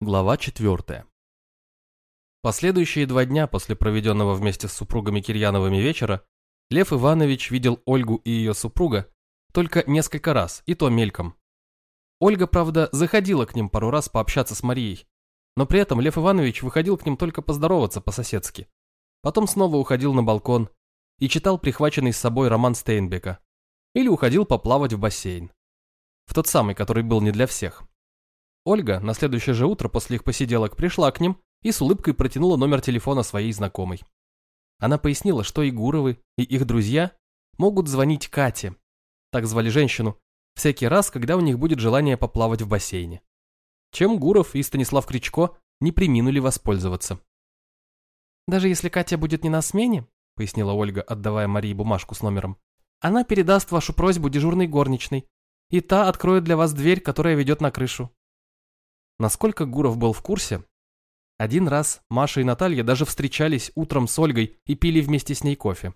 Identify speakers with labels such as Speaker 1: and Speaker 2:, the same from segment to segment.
Speaker 1: Глава 4. Последующие два дня после проведенного вместе с супругами Кирьяновыми вечера Лев Иванович видел Ольгу и ее супруга только несколько раз, и то мельком. Ольга, правда, заходила к ним пару раз пообщаться с Марией, но при этом Лев Иванович выходил к ним только поздороваться по-соседски. Потом снова уходил на балкон и читал прихваченный с собой роман Стейнбека или уходил поплавать в бассейн. В тот самый, который был не для всех. Ольга на следующее же утро после их посиделок пришла к ним и с улыбкой протянула номер телефона своей знакомой. Она пояснила, что и Гуровы, и их друзья могут звонить Кате, так звали женщину, всякий раз, когда у них будет желание поплавать в бассейне. Чем Гуров и Станислав Кричко не приминули воспользоваться. «Даже если Катя будет не на смене», пояснила Ольга, отдавая Марии бумажку с номером, «она передаст вашу просьбу дежурной горничной, и та откроет для вас дверь, которая ведет на крышу. Насколько Гуров был в курсе, один раз Маша и Наталья даже встречались утром с Ольгой и пили вместе с ней кофе.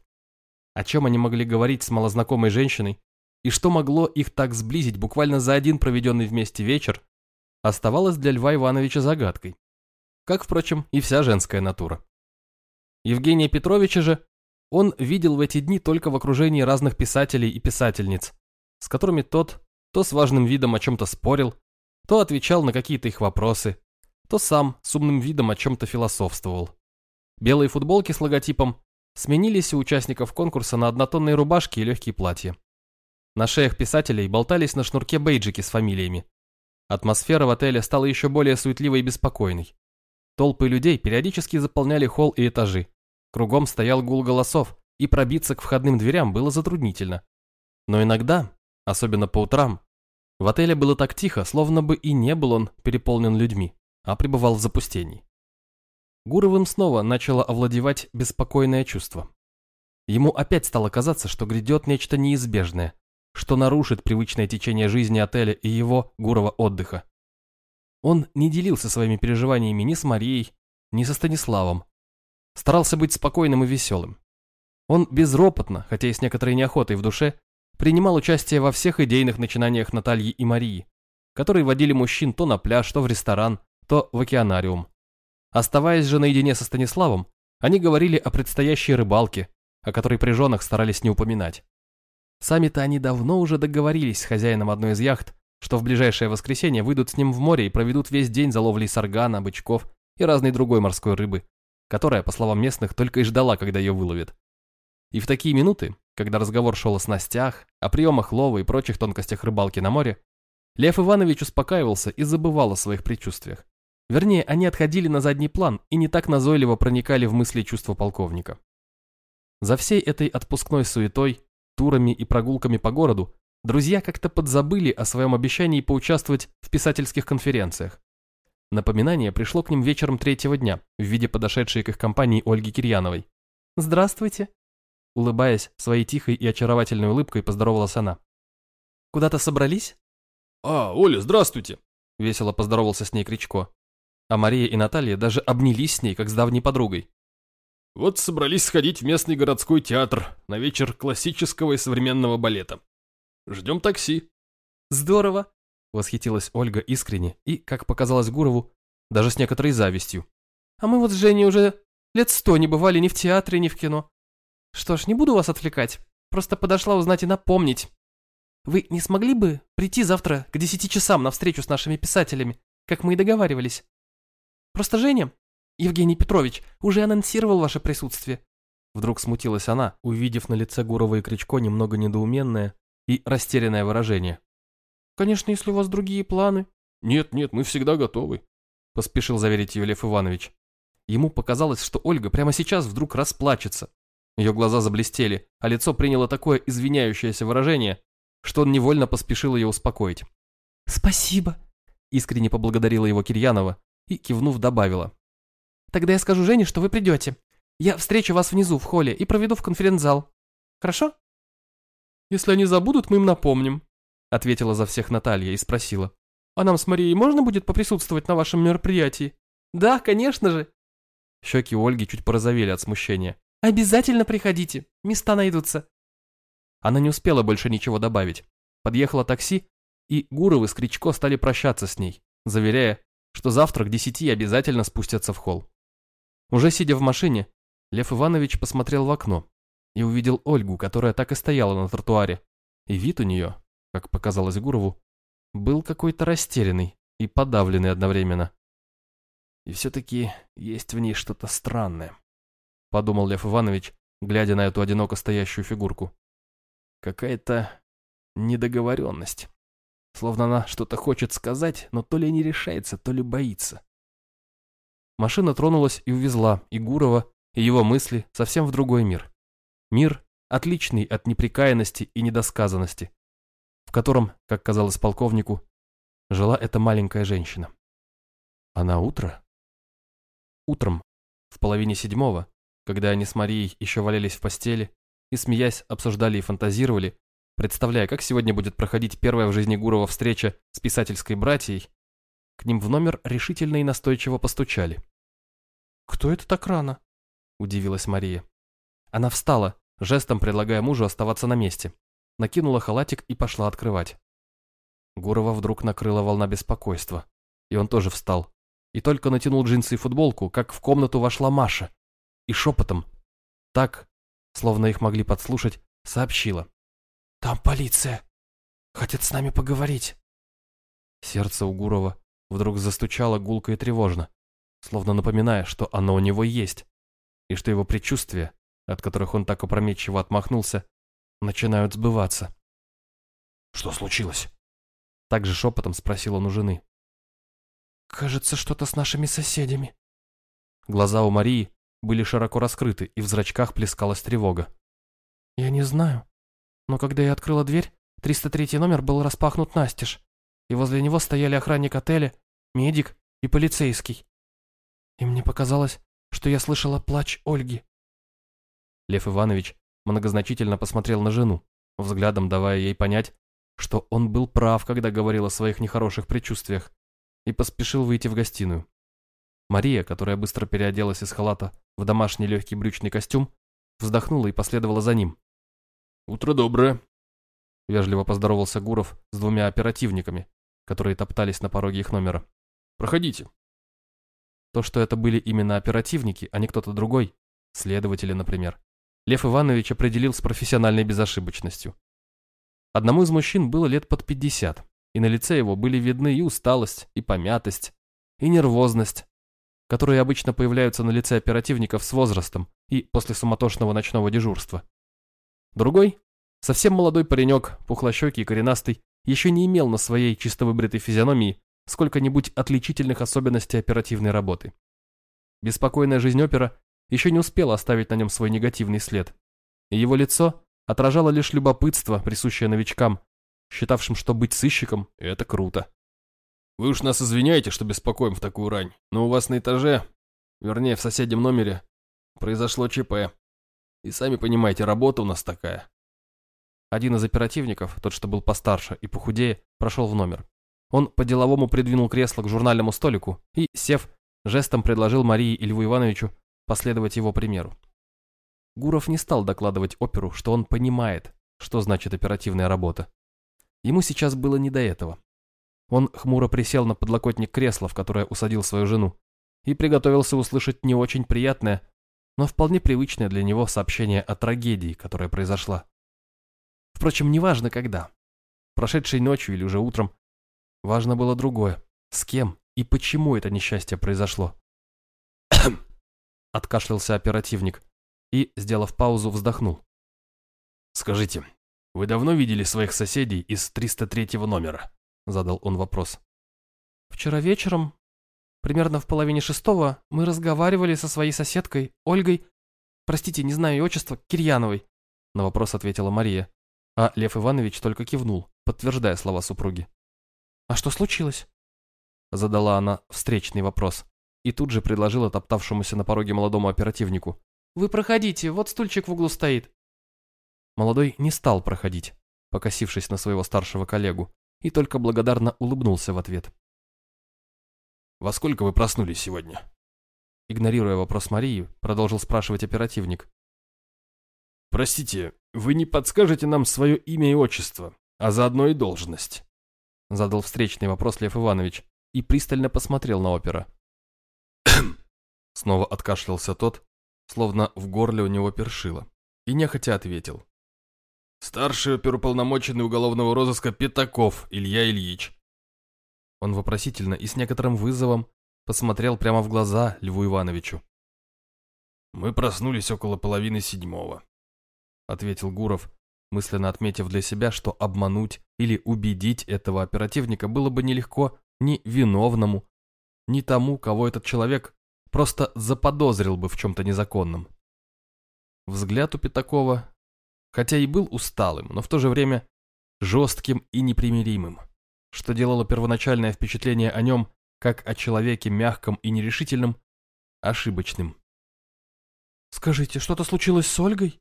Speaker 1: О чем они могли говорить с малознакомой женщиной, и что могло их так сблизить буквально за один проведенный вместе вечер, оставалось для Льва Ивановича загадкой. Как, впрочем, и вся женская натура. Евгения Петровича же он видел в эти дни только в окружении разных писателей и писательниц, с которыми тот то с важным видом о чем-то спорил, то отвечал на какие-то их вопросы, то сам с умным видом о чем-то философствовал. Белые футболки с логотипом сменились у участников конкурса на однотонные рубашки и легкие платья. На шеях писателей болтались на шнурке бейджики с фамилиями. Атмосфера в отеле стала еще более суетливой и беспокойной. Толпы людей периодически заполняли холл и этажи. Кругом стоял гул голосов, и пробиться к входным дверям было затруднительно. Но иногда, особенно по утрам, в отеле было так тихо, словно бы и не был он переполнен людьми, а пребывал в запустении. Гуровым снова начало овладевать беспокойное чувство. Ему опять стало казаться, что грядет нечто неизбежное, что нарушит привычное течение жизни отеля и его, Гурова, отдыха. Он не делился своими переживаниями ни с Марией, ни со Станиславом. Старался быть спокойным и веселым. Он безропотно, хотя и с некоторой неохотой в душе, принимал участие во всех идейных начинаниях Натальи и Марии, которые водили мужчин то на пляж, то в ресторан, то в океанариум. Оставаясь же наедине со Станиславом, они говорили о предстоящей рыбалке, о которой при старались не упоминать. Сами-то они давно уже договорились с хозяином одной из яхт, что в ближайшее воскресенье выйдут с ним в море и проведут весь день за ловлей саргана, бычков и разной другой морской рыбы, которая, по словам местных, только и ждала, когда ее выловят. И в такие минуты, когда разговор шел о снастях, о приемах лова и прочих тонкостях рыбалки на море, Лев Иванович успокаивался и забывал о своих предчувствиях. Вернее, они отходили на задний план и не так назойливо проникали в мысли и чувства полковника. За всей этой отпускной суетой, турами и прогулками по городу, друзья как-то подзабыли о своем обещании поучаствовать в писательских конференциях. Напоминание пришло к ним вечером третьего дня в виде подошедшей к их компании Ольги Кирьяновой. «Здравствуйте», Улыбаясь своей тихой и очаровательной улыбкой, поздоровалась она. «Куда-то собрались?»
Speaker 2: «А, Оля, здравствуйте!»
Speaker 1: Весело поздоровался с ней Кричко. А Мария и Наталья даже обнялись с ней, как с давней подругой.
Speaker 2: «Вот собрались сходить в местный городской театр на вечер классического и современного балета. Ждем такси».
Speaker 1: «Здорово!» Восхитилась Ольга искренне и, как показалось Гурову, даже с некоторой завистью. «А мы вот с Женей уже лет сто не бывали ни в театре, ни в кино. Что ж, не буду вас отвлекать. Просто подошла узнать и напомнить. Вы не смогли бы прийти завтра к десяти часам на встречу с нашими писателями, как мы и договаривались? Просто Женя, Евгений Петрович, уже анонсировал ваше присутствие. Вдруг смутилась она, увидев на лице Гурова и Кричко немного недоуменное и растерянное выражение. «Конечно, если у вас другие планы».
Speaker 2: «Нет, нет, мы всегда готовы», — поспешил заверить ее Лев Иванович.
Speaker 1: Ему показалось, что Ольга прямо сейчас вдруг расплачется, ее глаза заблестели, а лицо приняло такое извиняющееся выражение, что он невольно поспешил ее успокоить. «Спасибо», — искренне поблагодарила его Кирьянова и, кивнув, добавила. «Тогда я скажу Жене, что вы придете. Я встречу вас внизу, в холле, и проведу в конференц-зал. Хорошо?»
Speaker 2: «Если они забудут, мы им напомним», —
Speaker 1: ответила за всех Наталья и спросила. «А нам с Марией можно будет поприсутствовать на вашем мероприятии?» «Да, конечно же». Щеки Ольги чуть порозовели от смущения. «Обязательно приходите, места найдутся». Она не успела больше ничего добавить. Подъехало такси, и Гуровы с Кричко стали прощаться с ней, заверяя, что завтра к десяти обязательно спустятся в холл. Уже сидя в машине, Лев Иванович посмотрел в окно и увидел Ольгу, которая так и стояла на тротуаре, и вид у нее, как показалось Гурову, был какой-то растерянный и подавленный одновременно. И все-таки есть в ней что-то странное, подумал Лев Иванович, глядя на эту одиноко стоящую фигурку. Какая-то недоговоренность. Словно она что-то хочет сказать, но то ли не решается, то ли боится. Машина тронулась и увезла и Гурова, и его мысли совсем в другой мир. Мир, отличный от неприкаянности и недосказанности, в котором, как казалось полковнику, жила эта маленькая женщина. А на утро? Утром, в половине седьмого, когда они с Марией еще валялись в постели и, смеясь, обсуждали и фантазировали, представляя, как сегодня будет проходить первая в жизни Гурова встреча с писательской братьей, к ним в номер решительно и настойчиво постучали. «Кто это так рано?» – удивилась Мария. Она встала, жестом предлагая мужу оставаться на месте, накинула халатик и пошла открывать. Гурова вдруг накрыла волна беспокойства, и он тоже встал, и только натянул джинсы и футболку, как в комнату вошла Маша, и шепотом, так, словно их могли подслушать, сообщила. «Там полиция. Хотят с нами поговорить». Сердце у Гурова вдруг застучало гулко и тревожно, словно напоминая, что оно у него есть, и что его предчувствия, от которых он так опрометчиво отмахнулся, начинают сбываться. «Что случилось?» Так же шепотом спросил он у жены. «Кажется, что-то с нашими соседями». Глаза у Марии были широко раскрыты, и в зрачках плескалась тревога. «Я не знаю но когда я открыла дверь, 303 номер был распахнут настежь, и возле него стояли охранник отеля, медик и полицейский. И мне показалось, что я слышала плач Ольги. Лев Иванович многозначительно посмотрел на жену, взглядом давая ей понять, что он был прав, когда говорил о своих нехороших предчувствиях, и поспешил выйти в гостиную. Мария, которая быстро переоделась из халата в домашний легкий брючный костюм, вздохнула и последовала за ним,
Speaker 2: «Утро доброе», —
Speaker 1: вежливо поздоровался Гуров с двумя оперативниками, которые топтались на пороге их номера.
Speaker 2: «Проходите».
Speaker 1: То, что это были именно оперативники, а не кто-то другой, следователи, например, Лев Иванович определил с профессиональной безошибочностью. Одному из мужчин было лет под пятьдесят, и на лице его были видны и усталость, и помятость, и нервозность, которые обычно появляются на лице оперативников с возрастом и после суматошного ночного дежурства. Другой, совсем молодой паренек, пухлощекий и коренастый, еще не имел на своей чисто выбритой физиономии сколько-нибудь отличительных особенностей оперативной работы. Беспокойная жизнь опера еще не успела оставить на нем свой негативный след, и его лицо отражало лишь любопытство, присущее новичкам, считавшим, что быть сыщиком – это круто.
Speaker 2: «Вы уж нас извиняете, что беспокоим в такую рань, но у вас на этаже, вернее, в соседнем номере, произошло ЧП. И сами понимаете, работа у нас такая.
Speaker 1: Один из оперативников, тот, что был постарше и похудее, прошел в номер. Он по-деловому придвинул кресло к журнальному столику и, сев, жестом предложил Марии и Льву Ивановичу последовать его примеру. Гуров не стал докладывать оперу, что он понимает, что значит оперативная работа. Ему сейчас было не до этого. Он хмуро присел на подлокотник кресла, в которое усадил свою жену, и приготовился услышать не очень приятное, но вполне привычное для него сообщение о трагедии, которая произошла. Впрочем, неважно когда. Прошедшей ночью или уже утром. Важно было другое. С кем и почему это несчастье произошло. Откашлялся оперативник и, сделав паузу, вздохнул.
Speaker 2: «Скажите, вы давно видели своих соседей из 303 номера?» Задал он вопрос.
Speaker 3: «Вчера вечером Примерно в половине шестого мы разговаривали со своей соседкой, Ольгой, простите, не знаю ее отчество, Кирьяновой.
Speaker 1: На вопрос ответила Мария, а Лев Иванович только кивнул, подтверждая слова супруги.
Speaker 3: «А что случилось?»
Speaker 1: Задала она встречный вопрос и тут же предложила топтавшемуся на пороге молодому оперативнику.
Speaker 3: «Вы проходите, вот стульчик в углу стоит».
Speaker 1: Молодой не стал проходить, покосившись на своего старшего коллегу, и только благодарно улыбнулся в ответ.
Speaker 2: Во сколько вы проснулись сегодня?»
Speaker 1: Игнорируя вопрос Марии, продолжил спрашивать оперативник.
Speaker 2: «Простите, вы не подскажете нам свое имя и отчество, а заодно и должность?»
Speaker 1: Задал встречный вопрос Лев Иванович, и пристально посмотрел на опера. Снова откашлялся тот, словно в горле у него першило, и нехотя ответил.
Speaker 2: «Старший оперуполномоченный уголовного розыска Пятаков Илья Ильич».
Speaker 1: Он вопросительно и с некоторым вызовом посмотрел прямо в глаза Льву Ивановичу.
Speaker 2: «Мы проснулись около половины седьмого», — ответил Гуров, мысленно отметив для себя, что обмануть или убедить этого оперативника было бы нелегко ни виновному, ни тому, кого этот человек просто заподозрил бы в чем-то незаконном. Взгляд у Пятакова, хотя и был усталым, но в то же время жестким и непримиримым, что делало первоначальное впечатление о нем, как о человеке мягком и нерешительном, ошибочным.
Speaker 3: «Скажите, что-то случилось с Ольгой?»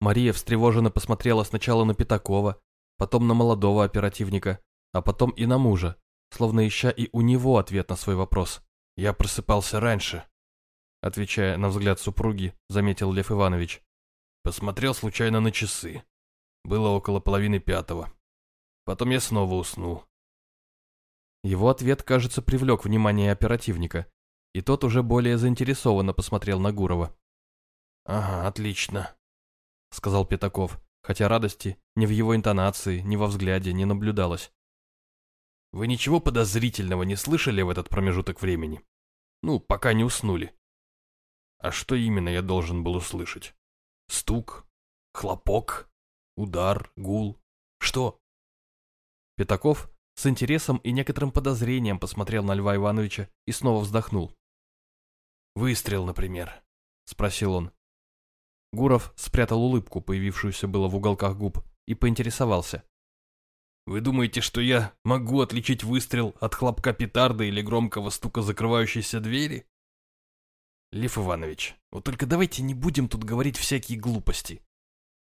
Speaker 1: Мария встревоженно посмотрела сначала на Пятакова, потом на молодого оперативника, а потом и на мужа, словно ища и у него ответ на свой вопрос.
Speaker 2: «Я просыпался раньше», — отвечая на взгляд супруги, заметил Лев Иванович. Посмотрел случайно на часы. Было около половины пятого. Потом я снова уснул.
Speaker 1: Его ответ, кажется, привлек внимание оперативника, и тот уже более заинтересованно посмотрел на Гурова.
Speaker 2: «Ага, отлично», — сказал Пятаков, хотя радости ни в его интонации, ни во взгляде не наблюдалось. «Вы ничего подозрительного не слышали в этот промежуток времени? Ну, пока не уснули». «А что именно я должен был услышать? Стук? Хлопок? Удар? Гул? Что?»
Speaker 1: Пятаков с интересом и некоторым подозрением посмотрел на Льва Ивановича и снова вздохнул.
Speaker 2: «Выстрел, например?» — спросил он.
Speaker 1: Гуров спрятал улыбку, появившуюся было в уголках губ, и поинтересовался.
Speaker 2: «Вы думаете, что я могу отличить выстрел от хлопка петарды или громкого стука закрывающейся двери?» «Лев Иванович, вот только давайте не будем тут говорить всякие глупости!»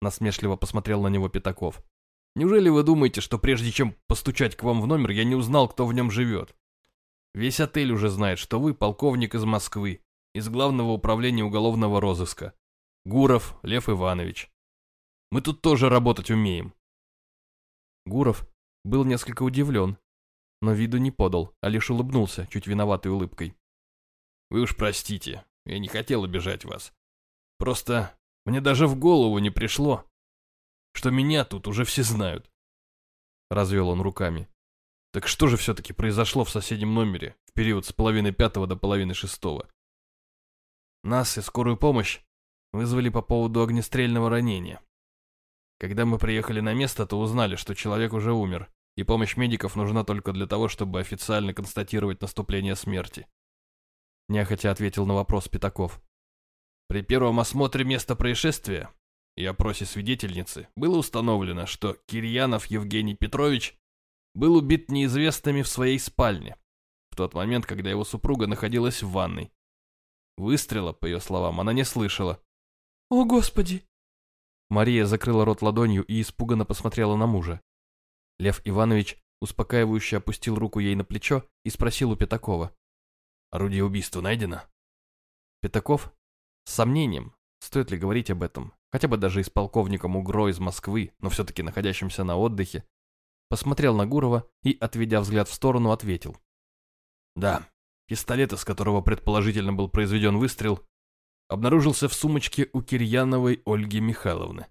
Speaker 2: Насмешливо посмотрел на него Пятаков. «Неужели вы думаете, что прежде чем постучать к вам в номер, я не узнал, кто в нем живет? Весь отель уже знает, что вы полковник из Москвы, из Главного управления уголовного розыска. Гуров Лев Иванович. Мы тут тоже работать умеем.
Speaker 1: Гуров был несколько удивлен, но виду не подал, а лишь улыбнулся чуть виноватой улыбкой.
Speaker 2: Вы уж простите, я не хотел обижать вас. Просто мне даже в голову не пришло, что меня тут уже все знают. Развел он руками. Так что же все-таки произошло в соседнем номере в период с половины пятого до половины шестого? Нас и скорую помощь Вызвали по поводу огнестрельного ранения. Когда мы приехали на место, то узнали, что человек уже умер, и помощь медиков нужна только для того, чтобы официально констатировать наступление смерти. Нехотя ответил на вопрос Пятаков. При первом осмотре места происшествия и опросе свидетельницы было установлено, что Кирьянов Евгений Петрович был убит неизвестными в своей спальне, в тот момент, когда его супруга находилась в ванной. Выстрела, по ее словам, она не слышала,
Speaker 3: «О, Господи!»
Speaker 1: Мария закрыла рот ладонью и испуганно посмотрела на мужа. Лев Иванович успокаивающе опустил руку ей на плечо и спросил у Пятакова.
Speaker 2: «Орудие убийства найдено?»
Speaker 1: Пятаков с сомнением, стоит ли говорить об этом, хотя бы даже и с полковником Угро из Москвы, но все-таки находящимся на отдыхе, посмотрел на Гурова и, отведя взгляд в сторону, ответил.
Speaker 2: «Да, пистолет, из которого предположительно был произведен выстрел, обнаружился в сумочке у Кирьяновой Ольги Михайловны.